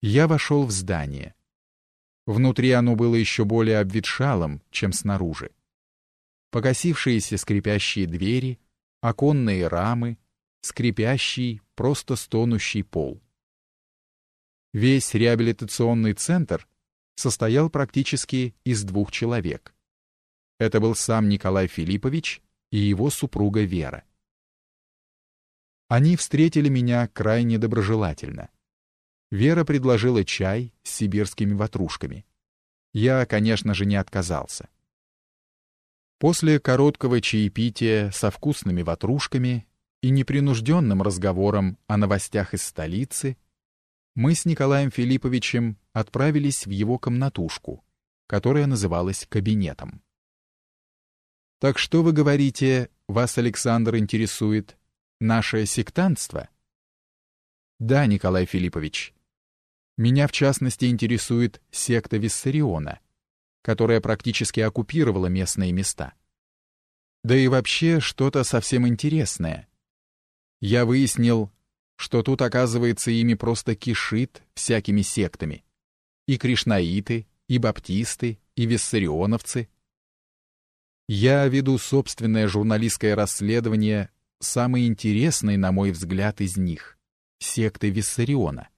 Я вошел в здание. Внутри оно было еще более обветшалым, чем снаружи. Покосившиеся скрипящие двери, оконные рамы, скрипящий, просто стонущий пол. Весь реабилитационный центр состоял практически из двух человек. Это был сам Николай Филиппович и его супруга Вера. Они встретили меня крайне доброжелательно. Вера предложила чай с сибирскими ватрушками. Я, конечно же, не отказался. После короткого чаепития со вкусными ватрушками и непринужденным разговором о новостях из столицы мы с Николаем Филипповичем отправились в его комнатушку, которая называлась кабинетом. «Так что вы говорите, вас, Александр, интересует наше сектантство?» «Да, Николай Филиппович, меня в частности интересует секта Виссариона, которая практически оккупировала местные места. Да и вообще что-то совсем интересное. Я выяснил, что тут, оказывается, ими просто кишит всякими сектами. И кришнаиты, и баптисты, и виссарионовцы. Я веду собственное журналистское расследование самой интересной, на мой взгляд, из них — секты Виссариона.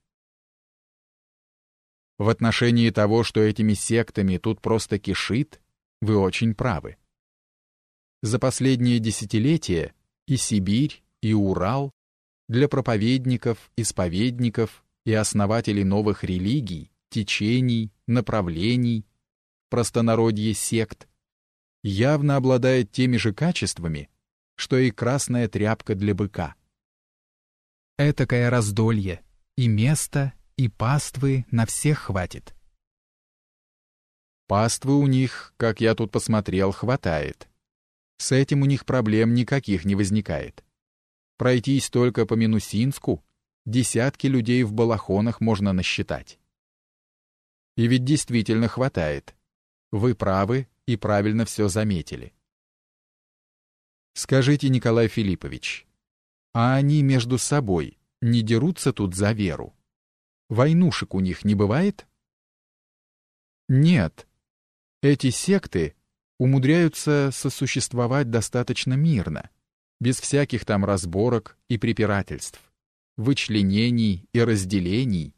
В отношении того, что этими сектами тут просто кишит, вы очень правы. За последние десятилетия и Сибирь, и Урал для проповедников, исповедников и основателей новых религий, течений, направлений, простонародье сект, явно обладает теми же качествами, что и красная тряпка для быка. Этакое раздолье и место, и паствы на всех хватит. Паствы у них, как я тут посмотрел, хватает. С этим у них проблем никаких не возникает. Пройтись только по Минусинску, десятки людей в балахонах можно насчитать. И ведь действительно хватает. Вы правы и правильно все заметили. Скажите, Николай Филиппович, а они между собой не дерутся тут за веру? Войнушек у них не бывает? Нет. Эти секты умудряются сосуществовать достаточно мирно, без всяких там разборок и препирательств, вычленений и разделений.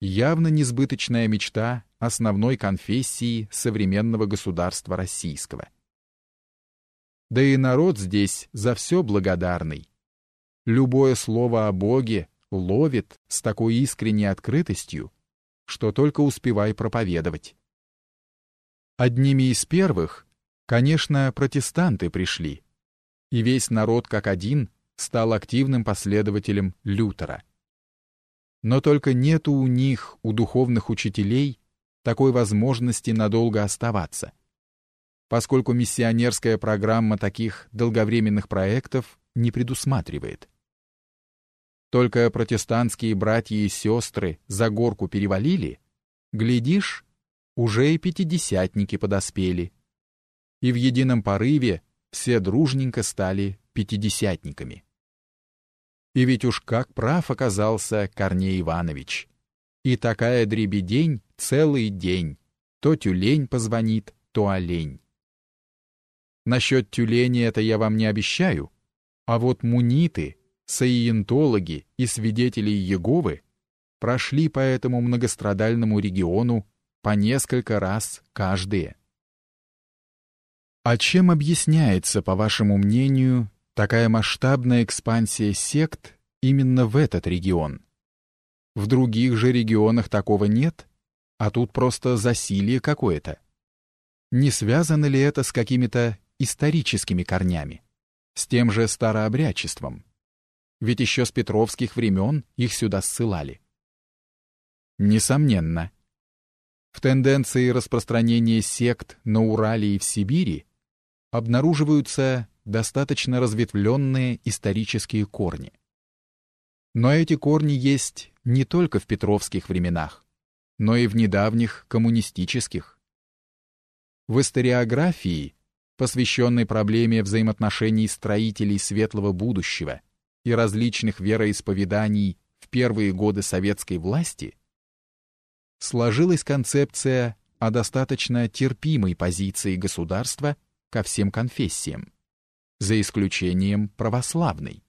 Явно несбыточная мечта основной конфессии современного государства российского. Да и народ здесь за все благодарный. Любое слово о Боге ловит с такой искренней открытостью, что только успевай проповедовать. Одними из первых, конечно, протестанты пришли, и весь народ как один стал активным последователем Лютера. Но только нету у них, у духовных учителей, такой возможности надолго оставаться, поскольку миссионерская программа таких долговременных проектов не предусматривает. Только протестантские братья и сестры за горку перевалили, глядишь, уже и пятидесятники подоспели. И в едином порыве все дружненько стали пятидесятниками. И ведь уж как прав оказался Корней Иванович. И такая дребедень целый день. То тюлень позвонит, то олень. Насчет тюлени это я вам не обещаю, а вот муниты — саиентологи и свидетели Иеговы прошли по этому многострадальному региону по несколько раз каждые. А чем объясняется, по вашему мнению, такая масштабная экспансия сект именно в этот регион? В других же регионах такого нет, а тут просто засилье какое-то. Не связано ли это с какими-то историческими корнями, с тем же старообрядчеством? Ведь еще с петровских времен их сюда ссылали. Несомненно. В тенденции распространения сект на Урале и в Сибири обнаруживаются достаточно разветвленные исторические корни. Но эти корни есть не только в петровских временах, но и в недавних коммунистических. В историографии, посвященной проблеме взаимоотношений строителей светлого будущего – и различных вероисповеданий в первые годы советской власти, сложилась концепция о достаточно терпимой позиции государства ко всем конфессиям, за исключением православной.